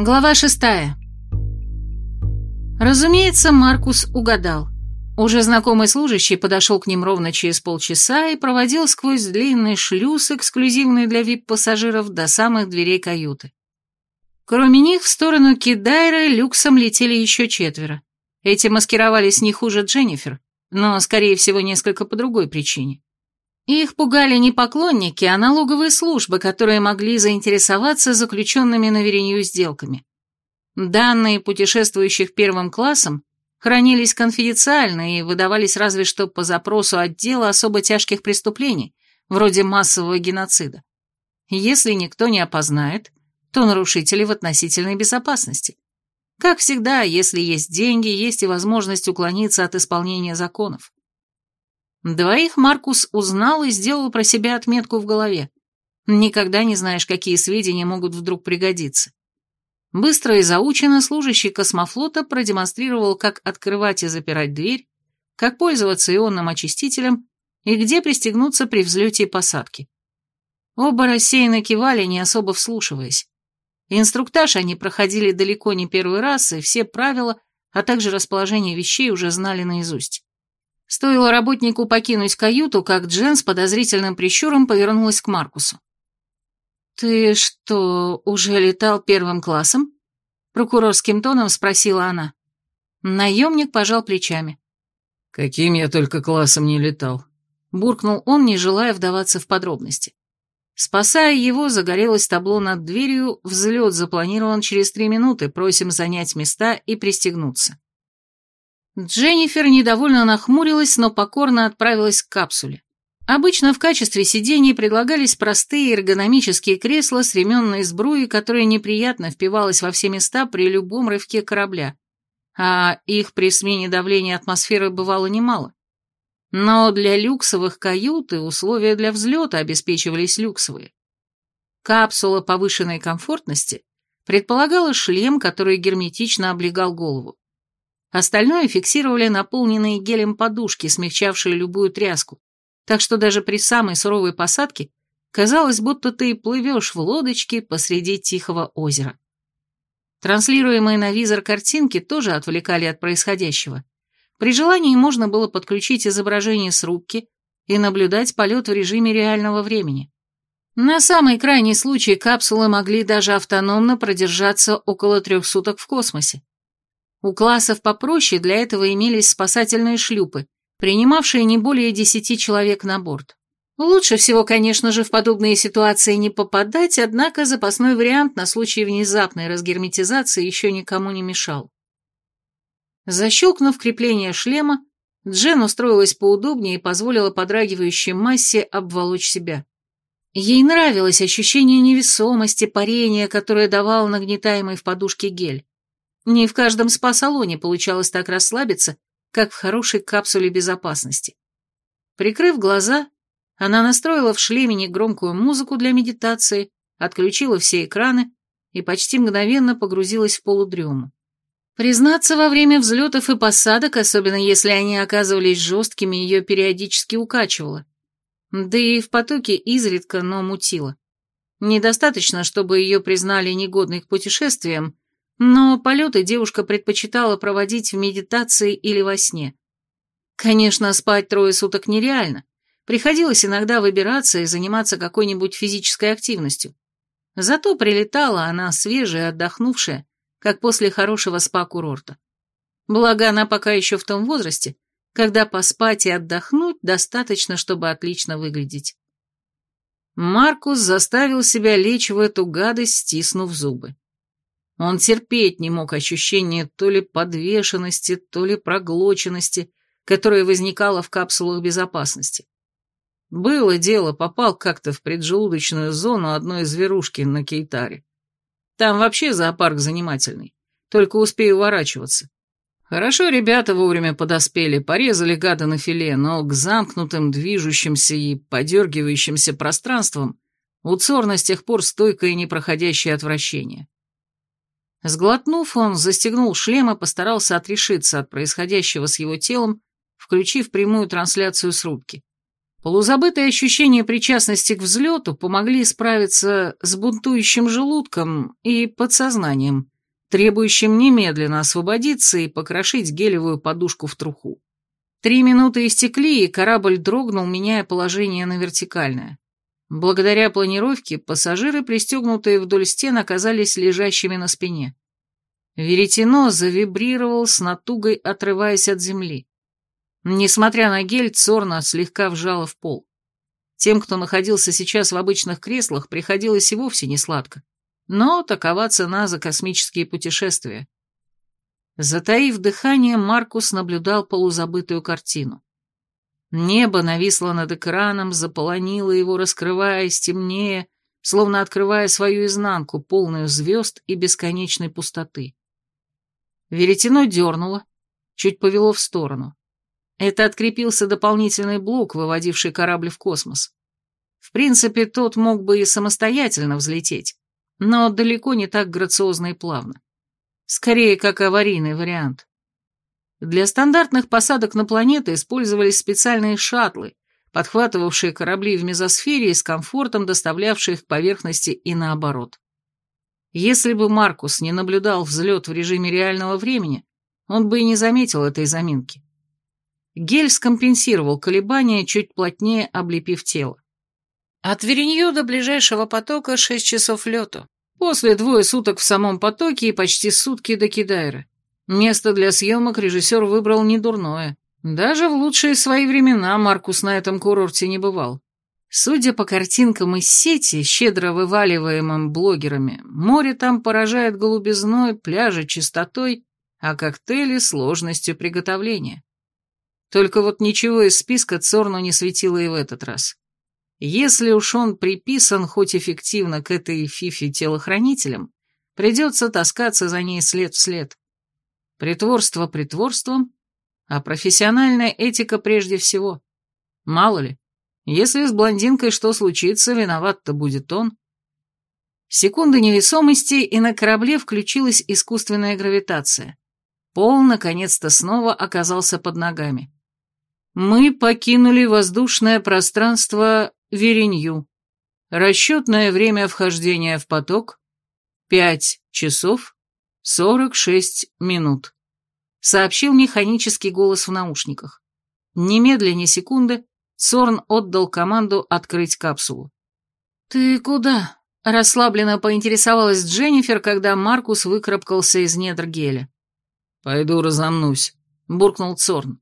Глава шестая. Разумеется, Маркус угадал. Уже знакомый служащий подошел к ним ровно через полчаса и проводил сквозь длинный шлюз, эксклюзивный для вип-пассажиров, до самых дверей каюты. Кроме них, в сторону Кидайра люксом летели еще четверо. Эти маскировались не хуже Дженнифер, но, скорее всего, несколько по другой причине. Их пугали не поклонники, а налоговые службы, которые могли заинтересоваться заключенными на Веренью сделками. Данные путешествующих первым классом хранились конфиденциально и выдавались разве что по запросу отдела особо тяжких преступлений, вроде массового геноцида. Если никто не опознает, то нарушители в относительной безопасности. Как всегда, если есть деньги, есть и возможность уклониться от исполнения законов. Двоих Маркус узнал и сделал про себя отметку в голове. Никогда не знаешь, какие сведения могут вдруг пригодиться. Быстро и заучено служащий космофлота продемонстрировал, как открывать и запирать дверь, как пользоваться ионным очистителем и где пристегнуться при взлете и посадке. Оба рассеянно кивали, не особо вслушиваясь. Инструктаж они проходили далеко не первый раз, и все правила, а также расположение вещей уже знали наизусть. Стоило работнику покинуть каюту, как Джен с подозрительным прищуром повернулась к Маркусу. «Ты что, уже летал первым классом?» Прокурорским тоном спросила она. Наемник пожал плечами. «Каким я только классом не летал», — буркнул он, не желая вдаваться в подробности. Спасая его, загорелось табло над дверью, взлет запланирован через три минуты, просим занять места и пристегнуться. Дженнифер недовольно нахмурилась, но покорно отправилась к капсуле. Обычно в качестве сидений предлагались простые эргономические кресла с ременной сбруей, которая неприятно впивалась во все места при любом рывке корабля, а их при смене давления атмосферы бывало немало. Но для люксовых кают и условия для взлета обеспечивались люксовые. Капсула повышенной комфортности предполагала шлем, который герметично облегал голову. Остальное фиксировали наполненные гелем подушки, смягчавшие любую тряску, так что даже при самой суровой посадке казалось, будто ты плывешь в лодочке посреди тихого озера. Транслируемые на визор картинки тоже отвлекали от происходящего. При желании можно было подключить изображение с рубки и наблюдать полет в режиме реального времени. На самый крайний случай капсулы могли даже автономно продержаться около трех суток в космосе. У классов попроще для этого имелись спасательные шлюпы, принимавшие не более десяти человек на борт. Лучше всего, конечно же, в подобные ситуации не попадать, однако запасной вариант на случай внезапной разгерметизации еще никому не мешал. Защелкнув крепление шлема, Джен устроилась поудобнее и позволила подрагивающей массе обволочь себя. Ей нравилось ощущение невесомости, парения, которое давал нагнетаемый в подушке гель. Не в каждом спа-салоне получалось так расслабиться, как в хорошей капсуле безопасности. Прикрыв глаза, она настроила в шлеме негромкую музыку для медитации, отключила все экраны и почти мгновенно погрузилась в полудрему. Признаться, во время взлетов и посадок, особенно если они оказывались жесткими, ее периодически укачивало. Да и в потоке изредка, но мутило. Недостаточно, чтобы ее признали негодной к путешествиям, но полеты девушка предпочитала проводить в медитации или во сне. Конечно, спать трое суток нереально. Приходилось иногда выбираться и заниматься какой-нибудь физической активностью. Зато прилетала она свежая, отдохнувшая, как после хорошего спа-курорта. Благо, она пока еще в том возрасте, когда поспать и отдохнуть достаточно, чтобы отлично выглядеть. Маркус заставил себя лечь в эту гадость, стиснув зубы. Он терпеть не мог ощущения то ли подвешенности, то ли проглоченности, которое возникало в капсулах безопасности. Было дело, попал как-то в преджелудочную зону одной зверушки на Кейтаре. Там вообще зоопарк занимательный, только успею уворачиваться. Хорошо ребята вовремя подоспели, порезали гада на филе, но к замкнутым, движущимся и подергивающимся пространствам у Цорна с тех пор стойкое непроходящее отвращение. Сглотнув, он застегнул шлем и постарался отрешиться от происходящего с его телом, включив прямую трансляцию с рубки. Полузабытые ощущения причастности к взлету помогли справиться с бунтующим желудком и подсознанием, требующим немедленно освободиться и покрошить гелевую подушку в труху. Три минуты истекли, и корабль дрогнул, меняя положение на вертикальное. Благодаря планировке пассажиры, пристегнутые вдоль стен, оказались лежащими на спине. Веретено завибрировал с натугой, отрываясь от земли. Несмотря на гель, Цорна слегка вжала в пол. Тем, кто находился сейчас в обычных креслах, приходилось и вовсе не сладко. Но такова цена за космические путешествия. Затаив дыхание, Маркус наблюдал полузабытую картину. Небо нависло над экраном, заполонило его, раскрываясь, темнее, словно открывая свою изнанку, полную звезд и бесконечной пустоты. Веретено дернуло, чуть повело в сторону. Это открепился дополнительный блок, выводивший корабль в космос. В принципе, тот мог бы и самостоятельно взлететь, но далеко не так грациозно и плавно. Скорее, как аварийный вариант. Для стандартных посадок на планеты использовались специальные шаттлы, подхватывавшие корабли в мезосфере и с комфортом доставлявшие их к поверхности и наоборот. Если бы Маркус не наблюдал взлет в режиме реального времени, он бы и не заметил этой заминки. Гель скомпенсировал колебания, чуть плотнее облепив тело. От Веренью до ближайшего потока шесть часов лету. После двое суток в самом потоке и почти сутки до Кидайра. Место для съемок режиссер выбрал недурное. Даже в лучшие свои времена Маркус на этом курорте не бывал. Судя по картинкам из сети, щедро вываливаемым блогерами, море там поражает голубизной, пляжи чистотой, а коктейли сложностью приготовления. Только вот ничего из списка Цорну не светило и в этот раз. Если уж он приписан хоть эффективно к этой фифе телохранителям, придется таскаться за ней след в след. Притворство притворством, а профессиональная этика прежде всего. Мало ли, если с блондинкой что случится, виноват-то будет он. Секунды невесомости, и на корабле включилась искусственная гравитация. Пол, наконец-то, снова оказался под ногами. Мы покинули воздушное пространство Веренью. Расчетное время вхождения в поток — пять часов сорок шесть минут, сообщил механический голос в наушниках. Немедленно секунды Сорн отдал команду открыть капсулу. «Ты куда?» – расслабленно поинтересовалась Дженнифер, когда Маркус выкарабкался из недр геля. «Пойду разомнусь», – буркнул Цорн.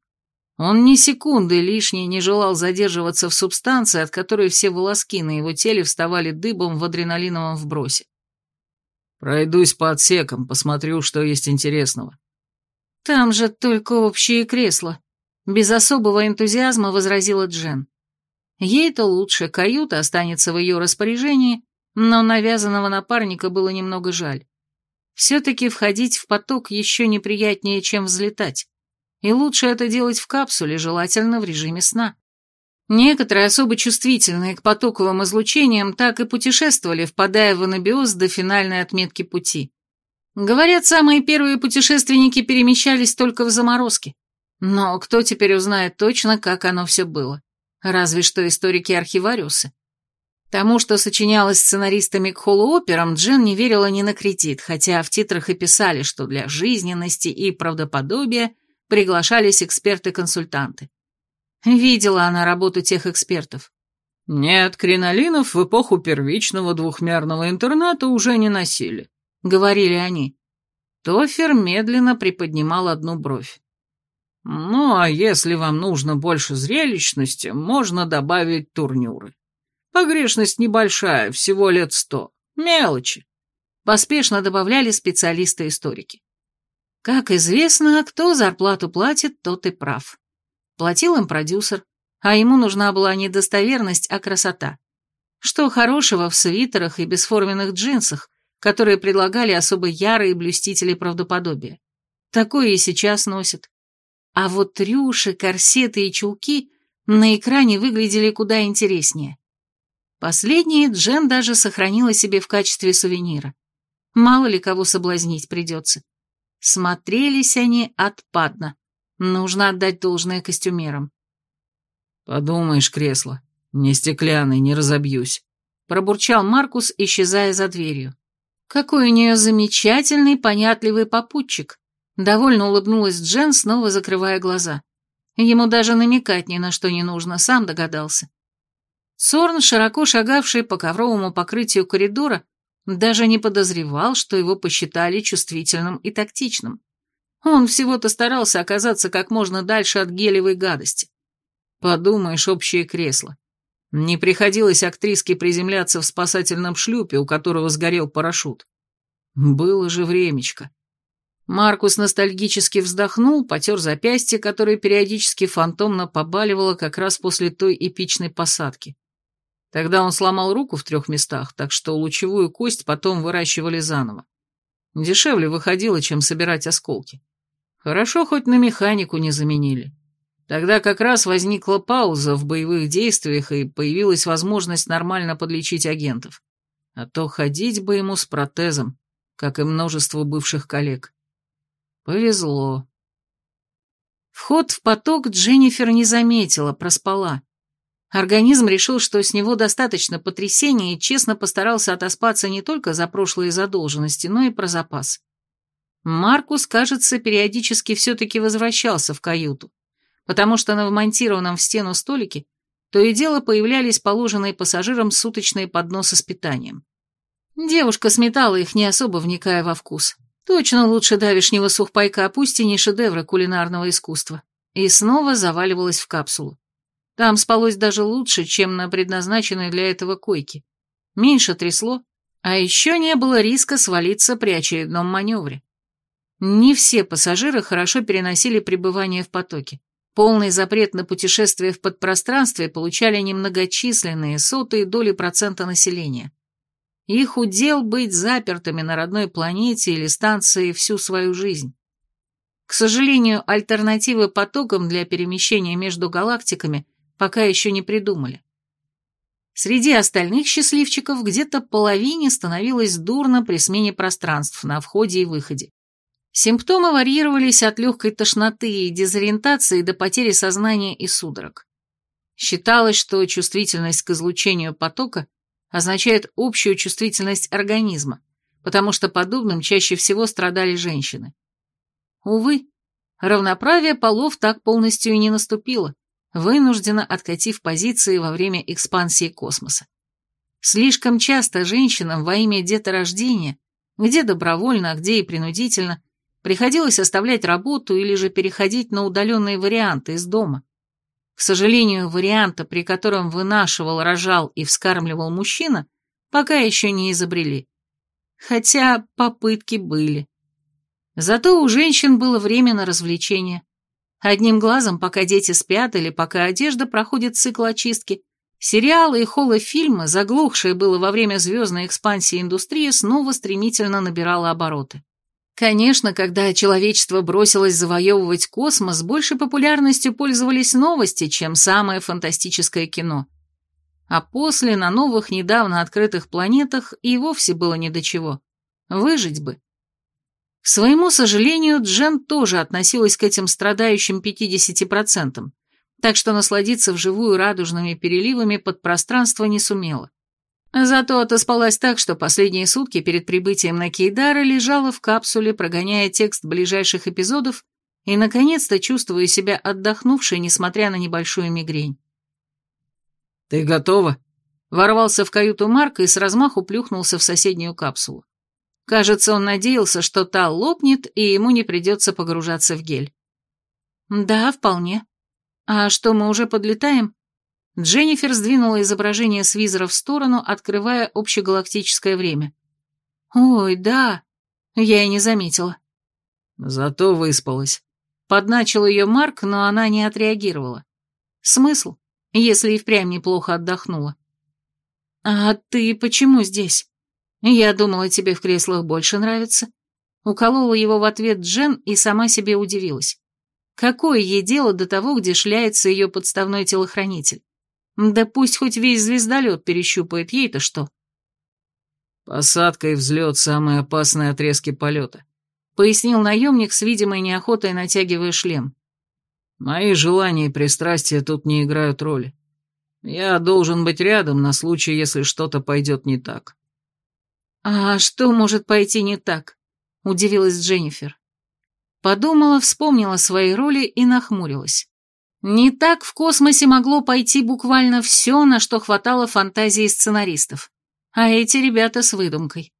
Он ни секунды лишней не желал задерживаться в субстанции, от которой все волоски на его теле вставали дыбом в адреналиновом вбросе. «Пройдусь по отсекам, посмотрю, что есть интересного». «Там же только общие кресла», без особого энтузиазма возразила Джен. Ей-то лучше, каюта останется в ее распоряжении, но навязанного напарника было немного жаль. Все-таки входить в поток еще неприятнее, чем взлетать. И лучше это делать в капсуле, желательно в режиме сна. Некоторые, особо чувствительные к потоковым излучениям, так и путешествовали, впадая в анабиоз до финальной отметки пути. Говорят, самые первые путешественники перемещались только в заморозке. Но кто теперь узнает точно, как оно все было? Разве что историки-архивариусы. Тому, что сочинялось сценаристами к холлооперам, Джен не верила ни на кредит, хотя в титрах и писали, что для жизненности и правдоподобия приглашались эксперты-консультанты. Видела она работу тех экспертов. «Нет, кринолинов в эпоху первичного двухмерного интерната уже не носили», — говорили они. Тофер медленно приподнимал одну бровь. Ну, а если вам нужно больше зрелищности, можно добавить турнюры. Погрешность небольшая, всего лет сто. Мелочи. Поспешно добавляли специалисты-историки. Как известно, кто зарплату платит, тот и прав. Платил им продюсер, а ему нужна была не достоверность, а красота. Что хорошего в свитерах и бесформенных джинсах, которые предлагали особо ярые блюстители правдоподобия. Такое и сейчас носят. А вот трюши, корсеты и чулки на экране выглядели куда интереснее. Последние Джен даже сохранила себе в качестве сувенира. Мало ли кого соблазнить придется. Смотрелись они отпадно. Нужно отдать должное костюмерам. Подумаешь, кресло. Не стеклянный, не разобьюсь. Пробурчал Маркус, исчезая за дверью. Какой у нее замечательный, понятливый попутчик. Довольно улыбнулась Джен, снова закрывая глаза. Ему даже намекать ни на что не нужно, сам догадался. Сорн, широко шагавший по ковровому покрытию коридора, даже не подозревал, что его посчитали чувствительным и тактичным. Он всего-то старался оказаться как можно дальше от гелевой гадости. Подумаешь, общее кресло. Не приходилось актриске приземляться в спасательном шлюпе, у которого сгорел парашют. Было же времечко. Маркус ностальгически вздохнул, потер запястье, которое периодически фантомно побаливало как раз после той эпичной посадки. Тогда он сломал руку в трех местах, так что лучевую кость потом выращивали заново. Дешевле выходило, чем собирать осколки. Хорошо, хоть на механику не заменили. Тогда как раз возникла пауза в боевых действиях и появилась возможность нормально подлечить агентов. А то ходить бы ему с протезом, как и множество бывших коллег. Повезло. Вход в поток Дженнифер не заметила, проспала. Организм решил, что с него достаточно потрясения и честно постарался отоспаться не только за прошлые задолженности, но и про запас. Маркус, кажется, периодически все-таки возвращался в каюту, потому что на вмонтированном в стену столике то и дело появлялись положенные пассажирам суточные подносы с питанием. Девушка сметала их, не особо вникая во вкус. Точно лучше давишнего сухпайка, пусть и не шедевра кулинарного искусства. И снова заваливалась в капсулу. Там спалось даже лучше, чем на предназначенной для этого койке. Меньше трясло, а еще не было риска свалиться при очередном маневре. Не все пассажиры хорошо переносили пребывание в потоке. Полный запрет на путешествие в подпространстве получали немногочисленные сотые доли процента населения. Их удел быть запертыми на родной планете или станции всю свою жизнь. К сожалению, альтернативы потокам для перемещения между галактиками пока еще не придумали. Среди остальных счастливчиков где-то половине становилось дурно при смене пространств на входе и выходе. Симптомы варьировались от легкой тошноты и дезориентации до потери сознания и судорог. Считалось, что чувствительность к излучению потока означает общую чувствительность организма, потому что подобным чаще всего страдали женщины. Увы, равноправие полов так полностью и не наступило, вынужденно откатив позиции во время экспансии космоса. Слишком часто женщинам во имя деторождения, где добровольно, а где и принудительно, приходилось оставлять работу или же переходить на удаленные варианты из дома. К сожалению, варианта, при котором вынашивал, рожал и вскармливал мужчина, пока еще не изобрели. Хотя попытки были. Зато у женщин было время на развлечения. Одним глазом, пока дети спят или пока одежда проходит цикл очистки, сериалы и холлофильмы, заглохшие было во время звездной экспансии индустрии, снова стремительно набирало обороты. Конечно, когда человечество бросилось завоевывать космос, больше популярностью пользовались новости, чем самое фантастическое кино. А после на новых, недавно открытых планетах и вовсе было не до чего. Выжить бы. К своему сожалению, Джен тоже относилась к этим страдающим 50%, так что насладиться вживую радужными переливами под пространство не сумела. Зато отоспалась так, что последние сутки перед прибытием на Кейдара лежала в капсуле, прогоняя текст ближайших эпизодов и, наконец-то, чувствуя себя отдохнувшей, несмотря на небольшую мигрень. «Ты готова?» Ворвался в каюту Марка и с размаху плюхнулся в соседнюю капсулу. Кажется, он надеялся, что та лопнет, и ему не придется погружаться в гель. «Да, вполне. А что, мы уже подлетаем?» Дженнифер сдвинула изображение с визора в сторону, открывая общегалактическое время. «Ой, да, я и не заметила». «Зато выспалась». Подначил ее Марк, но она не отреагировала. «Смысл, если и впрямь неплохо отдохнула?» «А ты почему здесь? Я думала, тебе в креслах больше нравится». Уколола его в ответ Джен и сама себе удивилась. Какое ей дело до того, где шляется ее подставной телохранитель? Да пусть хоть весь звездолет перещупает, ей-то что? Посадка и взлет — самые опасные отрезки полета, пояснил наемник с видимой неохотой, натягивая шлем. Мои желания и пристрастия тут не играют роли. Я должен быть рядом на случай, если что-то пойдет не так. «А что может пойти не так?» — удивилась Дженнифер. Подумала, вспомнила свои роли и нахмурилась. Не так в космосе могло пойти буквально все, на что хватало фантазии сценаристов. А эти ребята с выдумкой.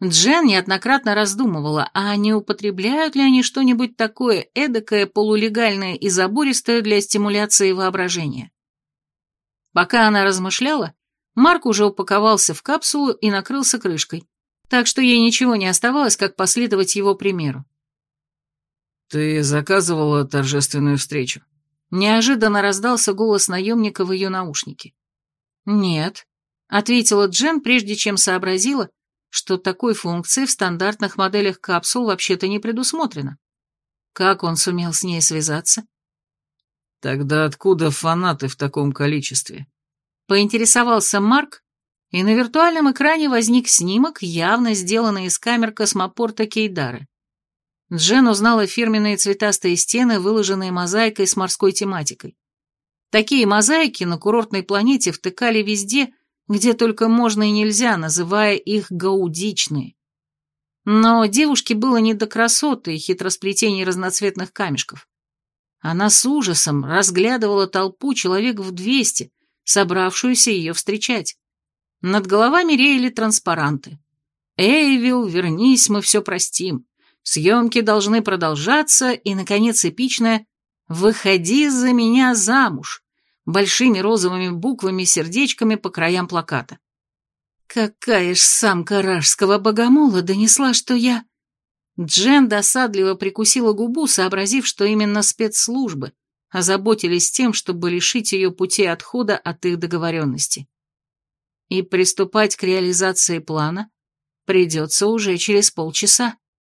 Джен неоднократно раздумывала, а не употребляют ли они что-нибудь такое эдакое, полулегальное и забористое для стимуляции воображения. Пока она размышляла, Марк уже упаковался в капсулу и накрылся крышкой, так что ей ничего не оставалось, как последовать его примеру. «Ты заказывала торжественную встречу?» Неожиданно раздался голос наемника в ее наушнике. «Нет», — ответила Джен, прежде чем сообразила, что такой функции в стандартных моделях капсул вообще-то не предусмотрено. Как он сумел с ней связаться? Тогда откуда фанаты в таком количестве? Поинтересовался Марк, и на виртуальном экране возник снимок, явно сделанный из камер космопорта Кейдары. Джен узнала фирменные цветастые стены, выложенные мозаикой с морской тематикой. Такие мозаики на курортной планете втыкали везде, где только можно и нельзя, называя их гаудичные. Но девушке было не до красоты и хитросплетений разноцветных камешков. Она с ужасом разглядывала толпу человек в двести, собравшуюся ее встречать. Над головами реяли транспаранты. «Эйвил, вернись, мы все простим. Съемки должны продолжаться, и, наконец, эпичное «Выходи за меня замуж» большими розовыми буквами-сердечками по краям плаката. Какая ж самка ражского богомола донесла, что я... Джен досадливо прикусила губу, сообразив, что именно спецслужбы озаботились тем, чтобы лишить ее пути отхода от их договоренности. И приступать к реализации плана придется уже через полчаса.